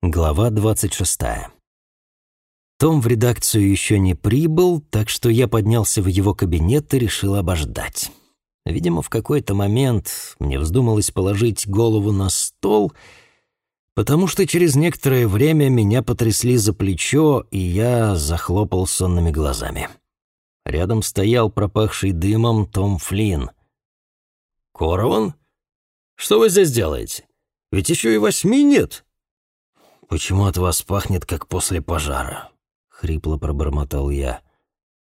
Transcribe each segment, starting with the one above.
Глава 26. Том в редакцию еще не прибыл, так что я поднялся в его кабинет и решил обождать. Видимо, в какой-то момент мне вздумалось положить голову на стол, потому что через некоторое время меня потрясли за плечо, и я захлопал сонными глазами. Рядом стоял пропахший дымом Том Флинн. «Корован? Что вы здесь делаете? Ведь еще и восьми нет!» «Почему от вас пахнет, как после пожара?» — хрипло пробормотал я.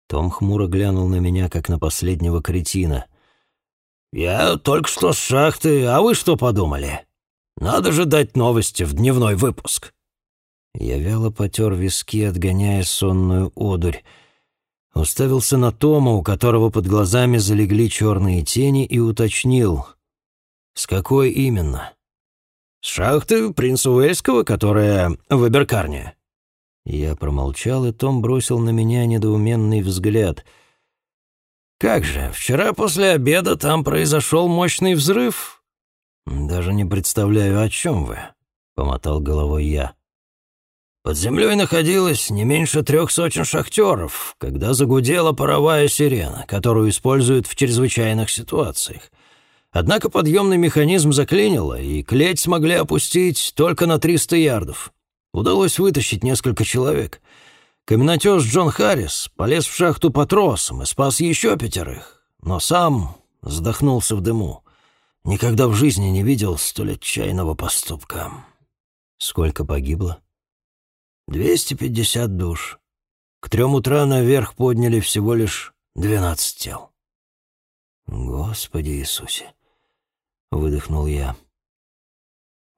Том хмуро глянул на меня, как на последнего кретина. «Я только что с шахты, а вы что подумали? Надо же дать новости в дневной выпуск». Я вяло потер виски, отгоняя сонную одурь. Уставился на Тома, у которого под глазами залегли черные тени, и уточнил. «С какой именно?» С шахты принца Уэльского, которая в Эберкарне». Я промолчал, и Том бросил на меня недоуменный взгляд. «Как же, вчера после обеда там произошел мощный взрыв?» «Даже не представляю, о чем вы», — помотал головой я. Под землей находилось не меньше трех сотен шахтеров, когда загудела паровая сирена, которую используют в чрезвычайных ситуациях. Однако подъемный механизм заклинило, и клеть смогли опустить только на 300 ярдов. Удалось вытащить несколько человек. Каменотес Джон Харрис полез в шахту по тросам и спас еще пятерых, но сам задохнулся в дыму. Никогда в жизни не видел столь отчаянного поступка. Сколько погибло? 250 душ. К трем утра наверх подняли всего лишь 12 тел. Господи Иисусе! Выдохнул я.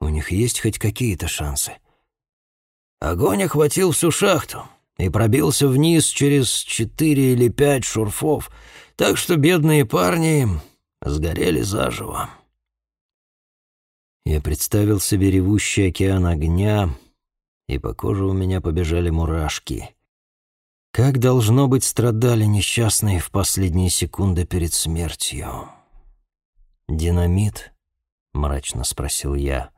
У них есть хоть какие-то шансы. Огонь охватил всю шахту и пробился вниз через четыре или пять шурфов, так что бедные парни сгорели заживо. Я представил себе ревущий океан огня, и по коже у меня побежали мурашки. Как, должно быть, страдали несчастные в последние секунды перед смертью. «Динамит?» — мрачно спросил я.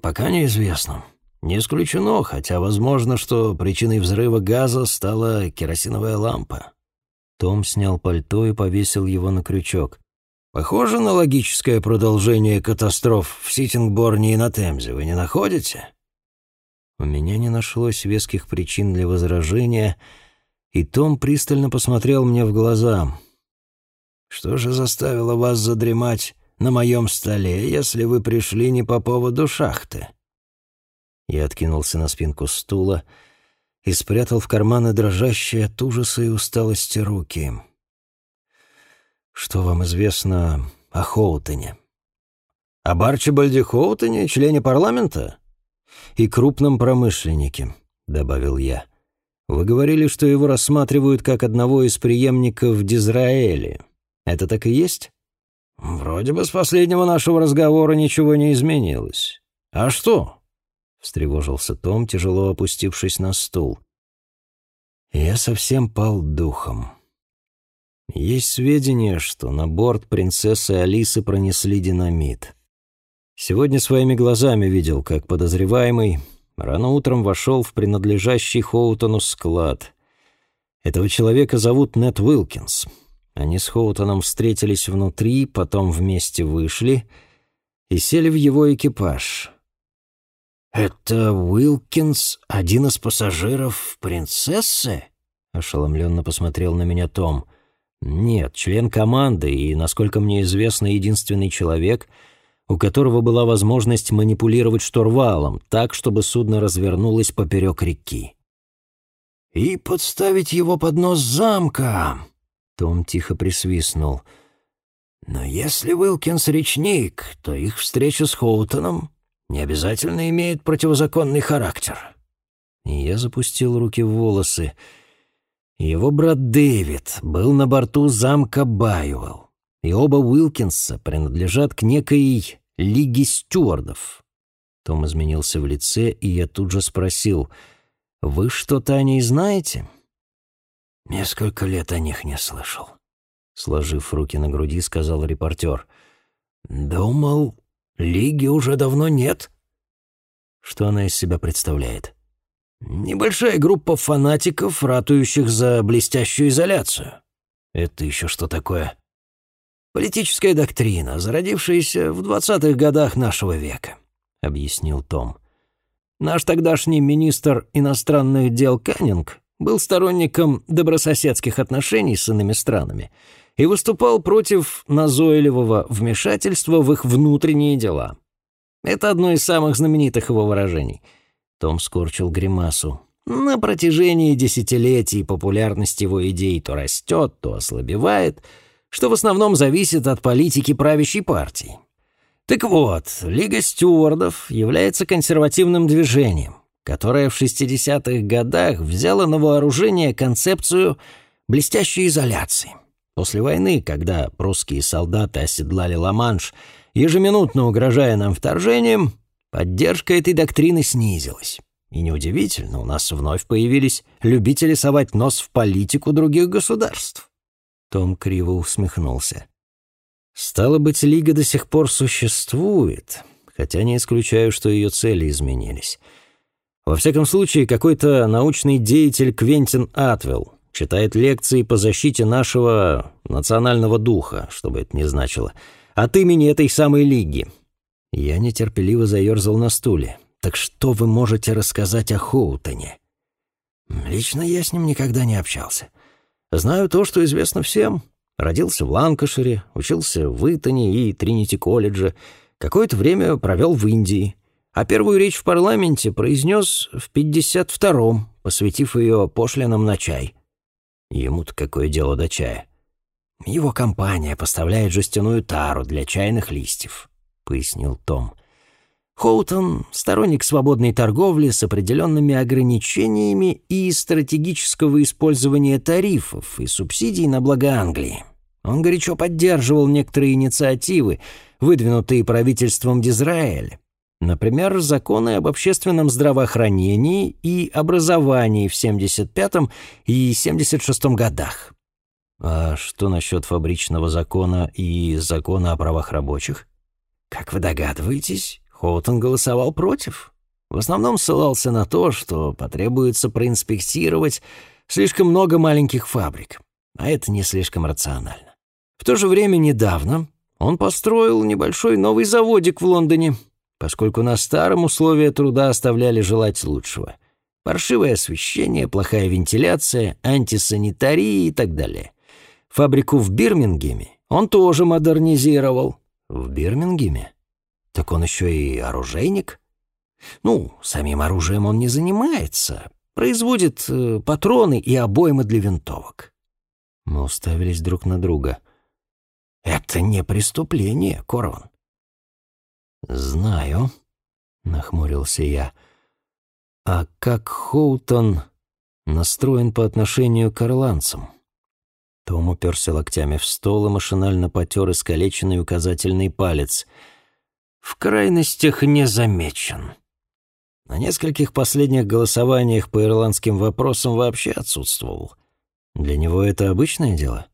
«Пока неизвестно. Не исключено, хотя возможно, что причиной взрыва газа стала керосиновая лампа». Том снял пальто и повесил его на крючок. «Похоже на логическое продолжение катастроф в Ситингборне и на Темзе, вы не находите?» У меня не нашлось веских причин для возражения, и Том пристально посмотрел мне в глаза — что же заставило вас задремать на моем столе, если вы пришли не по поводу шахты?» Я откинулся на спинку стула и спрятал в карманы дрожащие от ужаса и усталости руки. «Что вам известно о Хоутоне?» «Об Арчибальде Хоутоне, члене парламента?» «И крупном промышленнике», — добавил я. «Вы говорили, что его рассматривают как одного из преемников Дизраэли». Это так и есть? Вроде бы с последнего нашего разговора ничего не изменилось. А что? Встревожился Том, тяжело опустившись на стул. Я совсем пал духом. Есть сведения, что на борт принцессы Алисы пронесли динамит. Сегодня своими глазами видел, как подозреваемый рано утром вошел в принадлежащий Хоутону склад. Этого человека зовут Нет Уилкинс. Они с Хоутоном встретились внутри, потом вместе вышли и сели в его экипаж. «Это Уилкинс, один из пассажиров принцессы?» — ошеломленно посмотрел на меня Том. «Нет, член команды и, насколько мне известно, единственный человек, у которого была возможность манипулировать штурвалом так, чтобы судно развернулось поперек реки». «И подставить его под нос замка!» Том тихо присвистнул. «Но если Уилкинс речник, то их встреча с Хоутоном не обязательно имеет противозаконный характер». Я запустил руки в волосы. Его брат Дэвид был на борту замка Байуэлл, и оба Уилкинса принадлежат к некой Лиге стюардов. Том изменился в лице, и я тут же спросил, «Вы что-то о ней знаете?» «Несколько лет о них не слышал», — сложив руки на груди, сказал репортер. «Думал, лиги уже давно нет». Что она из себя представляет? Небольшая группа фанатиков, ратующих за блестящую изоляцию. Это еще что такое? Политическая доктрина, зародившаяся в двадцатых годах нашего века, объяснил Том. Наш тогдашний министр иностранных дел Каннинг был сторонником добрососедских отношений с иными странами и выступал против назойливого вмешательства в их внутренние дела. Это одно из самых знаменитых его выражений. Том скорчил гримасу. На протяжении десятилетий популярность его идей то растет, то ослабевает, что в основном зависит от политики правящей партии. Так вот, Лига стюардов является консервативным движением, которое в 60-х годах взяло на вооружение концепцию блестящей изоляции. После войны, когда прусские солдаты оседлали Ла-Манш, ежеминутно угрожая нам вторжением, поддержка этой доктрины снизилась. И неудивительно, у нас вновь появились любители совать нос в политику других государств. Том криво усмехнулся. Стало быть, Лига до сих пор существует, хотя не исключаю, что ее цели изменились. Во всяком случае, какой-то научный деятель Квентин Атвелл читает лекции по защите нашего национального духа, что бы это ни значило, от имени этой самой Лиги. Я нетерпеливо заерзал на стуле. Так что вы можете рассказать о Хоутоне? Лично я с ним никогда не общался. Знаю то, что известно всем. Родился в Ланкашире, учился в Итоне и Тринити-колледже, какое-то время провел в Индии, а первую речь в парламенте произнес в 52-м, посвятив ее пошлинам на чай. Ему-то какое дело до чая? Его компания поставляет жестяную тару для чайных листьев, пояснил Том. Хоутон — сторонник свободной торговли с определенными ограничениями и стратегического использования тарифов и субсидий на благо Англии. Он горячо поддерживал некоторые инициативы, выдвинутые правительством Дизраэля. Например, законы об общественном здравоохранении и образовании в 75 и 76 годах. А что насчет фабричного закона и закона о правах рабочих? Как вы догадываетесь, Хоутон голосовал против. В основном ссылался на то, что потребуется проинспектировать слишком много маленьких фабрик, а это не слишком рационально. В то же время недавно он построил небольшой новый заводик в Лондоне, поскольку на старом условия труда оставляли желать лучшего. Паршивое освещение, плохая вентиляция, антисанитария и так далее. Фабрику в Бирмингеме он тоже модернизировал. В Бирмингеме? Так он еще и оружейник. Ну, самим оружием он не занимается. Производит э, патроны и обоймы для винтовок. Мы уставились друг на друга. Это не преступление, Корван. Знаю, нахмурился я. А как Хоутон настроен по отношению к ирландцам? Том уперся локтями в стол и машинально потер искалеченный указательный палец — в крайностях не замечен. На нескольких последних голосованиях по ирландским вопросам вообще отсутствовал. Для него это обычное дело?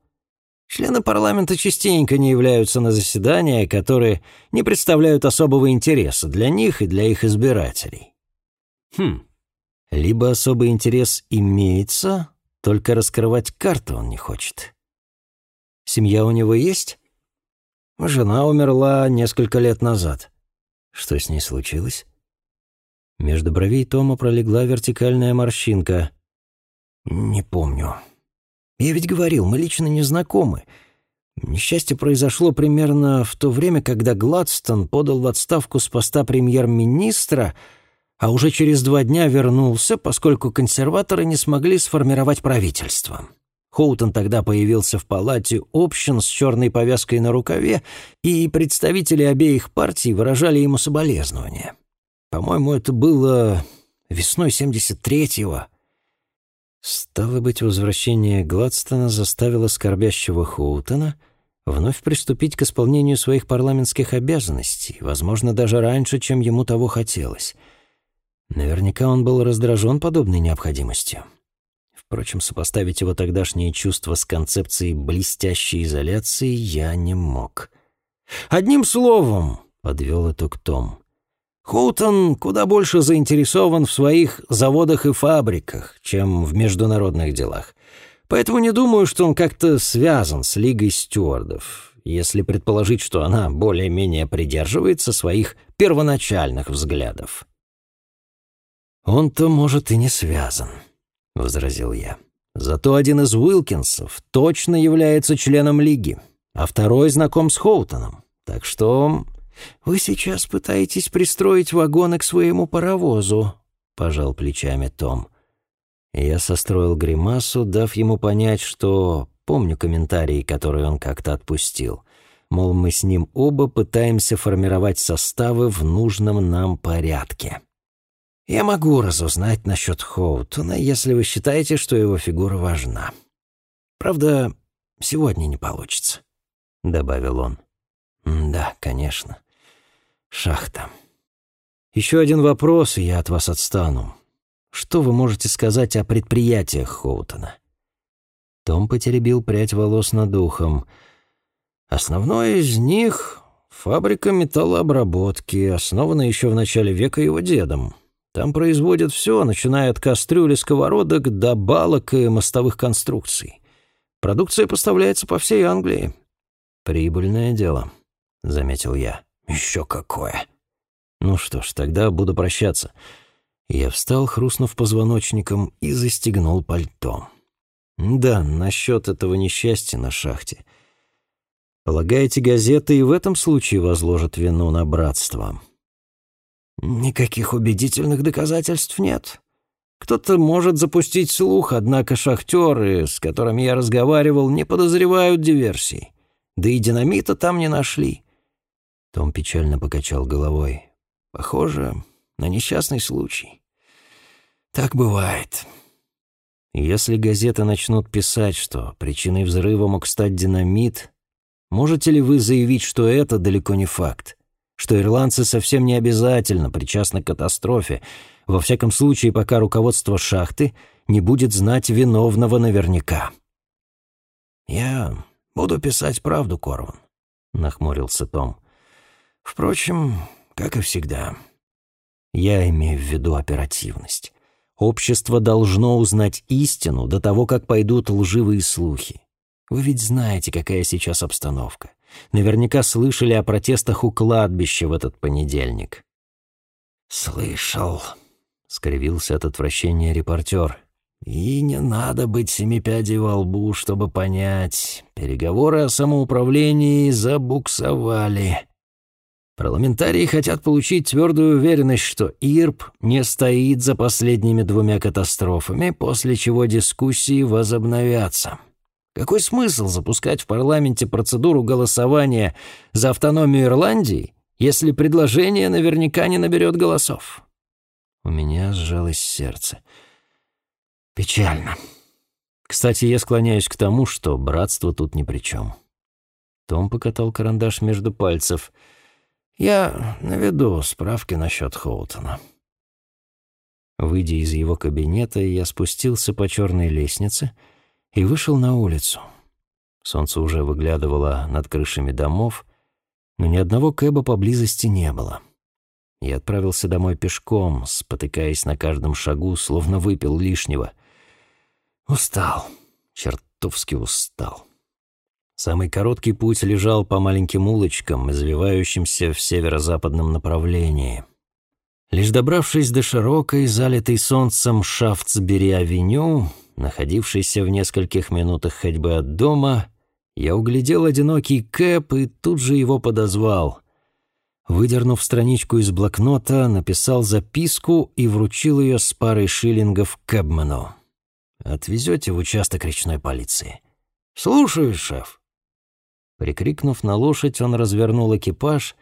Члены парламента частенько не являются на заседания, которые не представляют особого интереса для них и для их избирателей. Хм. Либо особый интерес имеется, только раскрывать карты он не хочет. Семья у него есть? Жена умерла несколько лет назад. Что с ней случилось? Между бровей Тома пролегла вертикальная морщинка. Не помню. Я ведь говорил, мы лично не знакомы. Несчастье произошло примерно в то время, когда Гладстон подал в отставку с поста премьер-министра, а уже через два дня вернулся, поскольку консерваторы не смогли сформировать правительство. Хоутон тогда появился в палате общин с черной повязкой на рукаве, и представители обеих партий выражали ему соболезнования. По-моему, это было весной 73-го. Стало быть, возвращение Гладстона заставило скорбящего Хоутона вновь приступить к исполнению своих парламентских обязанностей, возможно, даже раньше, чем ему того хотелось. Наверняка он был раздражен подобной необходимостью. Впрочем, сопоставить его тогдашние чувства с концепцией блестящей изоляции я не мог. «Одним словом», — подвел итог Том, Хоутон куда больше заинтересован в своих заводах и фабриках, чем в международных делах. Поэтому не думаю, что он как-то связан с Лигой стюардов, если предположить, что она более-менее придерживается своих первоначальных взглядов. «Он-то, может, и не связан», — возразил я. «Зато один из Уилкинсов точно является членом Лиги, а второй знаком с Хоутоном. Так что вы сейчас пытаетесь пристроить вагоны к своему паровозу», — пожал плечами Том. Я состроил гримасу, дав ему понять, что помню комментарии, которые он как-то отпустил. Мол, мы с ним оба пытаемся формировать составы в нужном нам порядке. Я могу разузнать насчет Хоутона, если вы считаете, что его фигура важна. Правда, сегодня не получится», — добавил он. «Да, конечно. Шахта. Еще один вопрос, и я от вас отстану. Что вы можете сказать о предприятиях Хоутона?» Том потеребил прядь волос над ухом. «Основное из них — фабрика металлообработки, основанная еще в начале века его дедом. Там производят все, начиная от кастрюли, сковородок до балок и мостовых конструкций. Продукция поставляется по всей Англии. Прибыльное дело, заметил я. Еще какое. Ну что ж, тогда буду прощаться. Я встал, хрустнув позвоночником, и застегнул пальто. Да, насчет этого несчастья на шахте. Полагаете, газеты и в этом случае возложат вину на братство? Никаких убедительных доказательств нет. Кто-то может запустить слух, однако шахтеры, с которыми я разговаривал, не подозревают диверсий. Да и динамита там не нашли. Том печально покачал головой. Похоже на несчастный случай. Так бывает. Если газеты начнут писать, что причиной взрыва мог стать динамит, можете ли вы заявить, что это далеко не факт? что ирландцы совсем не обязательно причастны к катастрофе, во всяком случае, пока руководство шахты не будет знать виновного наверняка. «Я буду писать правду, Корван», — нахмурился Том. «Впрочем, как и всегда. Я имею в виду оперативность. Общество должно узнать истину до того, как пойдут лживые слухи. Вы ведь знаете, какая сейчас обстановка. Наверняка слышали о протестах у кладбища в этот понедельник. «Слышал», — скривился от отвращения репортер. «И не надо быть семипядей во лбу, чтобы понять. Переговоры о самоуправлении забуксовали. Парламентарии хотят получить твердую уверенность, что ИРП не стоит за последними двумя катастрофами, после чего дискуссии возобновятся». Какой смысл запускать в парламенте процедуру голосования за автономию Ирландии, если предложение наверняка не наберет голосов? У меня сжалось сердце. Печально. Кстати, я склоняюсь к тому, что братство тут ни при чем. Том покатал карандаш между пальцев. Я наведу справки насчет Хоутона. Выйдя из его кабинета, я спустился по черной лестнице — и вышел на улицу. Солнце уже выглядывало над крышами домов, но ни одного кэба поблизости не было. Я отправился домой пешком, спотыкаясь на каждом шагу, словно выпил лишнего. Устал, чертовски устал. Самый короткий путь лежал по маленьким улочкам, извивающимся в северо-западном направлении. Лишь добравшись до широкой, залитой солнцем Шафтсбери-авеню, находившийся в нескольких минутах ходьбы от дома, я углядел одинокий кэп и тут же его подозвал. Выдернув страничку из блокнота, написал записку и вручил ее с парой шиллингов кэбмену. «Отвезете в участок речной полиции?» «Слушаю, шеф». Прикрикнув на лошадь, он развернул экипаж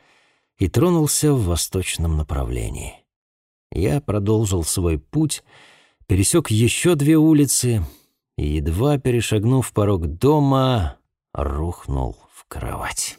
и тронулся в восточном направлении. Я продолжил свой путь, пересек еще две улицы и, едва перешагнув порог дома, рухнул в кровать.